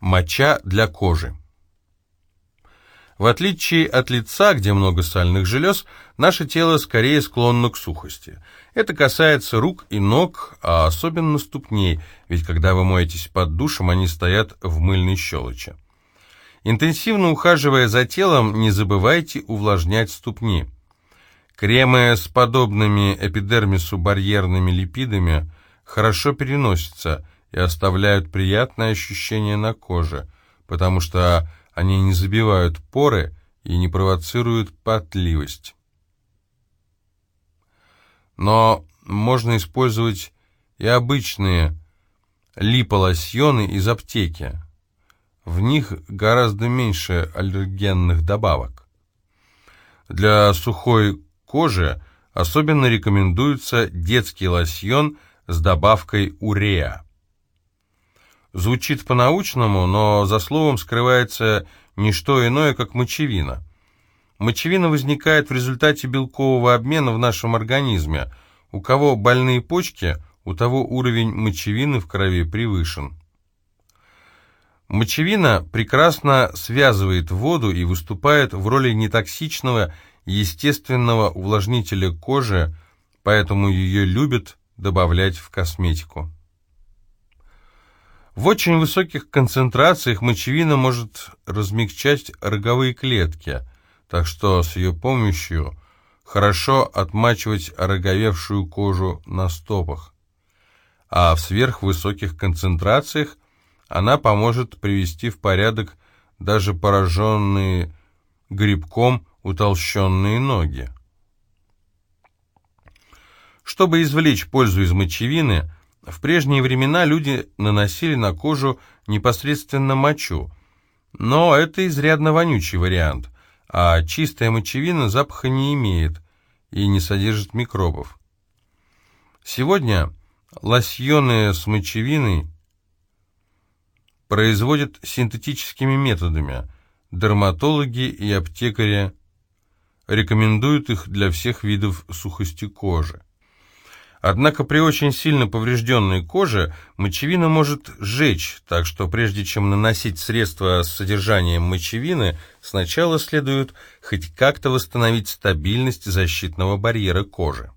Моча для кожи. В отличие от лица, где много сальных желез, наше тело скорее склонно к сухости. Это касается рук и ног, а особенно ступней, ведь когда вы моетесь под душем, они стоят в мыльной щелочи. Интенсивно ухаживая за телом, не забывайте увлажнять ступни. Кремы с подобными эпидермису барьерными липидами хорошо переносятся и оставляют приятное ощущение на коже, потому что они не забивают поры и не провоцируют потливость. Но можно использовать и обычные липолосьоны из аптеки. В них гораздо меньше аллергенных добавок. Для сухой кожи особенно рекомендуется детский лосьон с добавкой уреа. Звучит по-научному, но за словом скрывается не что иное, как мочевина. Мочевина возникает в результате белкового обмена в нашем организме. У кого больные почки, у того уровень мочевины в крови превышен. Мочевина прекрасно связывает воду и выступает в роли нетоксичного естественного увлажнителя кожи, поэтому ее любят добавлять в косметику. В очень высоких концентрациях мочевина может размягчать роговые клетки, так что с ее помощью хорошо отмачивать ороговевшую кожу на стопах. А в сверхвысоких концентрациях она поможет привести в порядок даже пораженные грибком утолщенные ноги. Чтобы извлечь пользу из мочевины, в прежние времена люди наносили на кожу непосредственно мочу, но это изрядно вонючий вариант, а чистая мочевина запаха не имеет и не содержит микробов. Сегодня лосьоны с мочевиной производят синтетическими методами. Дерматологи и аптекари рекомендуют их для всех видов сухости кожи. Однако при очень сильно поврежденной коже мочевина может жечь, так что прежде чем наносить средства с содержанием мочевины, сначала следует хоть как-то восстановить стабильность защитного барьера кожи.